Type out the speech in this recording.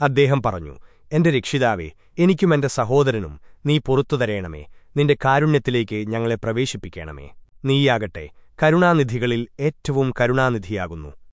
അദ്ദേഹം പറഞ്ഞു എന്റെ രക്ഷിതാവേ എനിക്കും എന്റെ സഹോദരനും നീ പുറത്തു തരേണമേ നിന്റെ കാരുണ്യത്തിലേക്ക് ഞങ്ങളെ പ്രവേശിപ്പിക്കണമേ. നീയാകട്ടെ കരുണാനിധികളിൽ ഏറ്റവും കരുണാനിധിയാകുന്നു.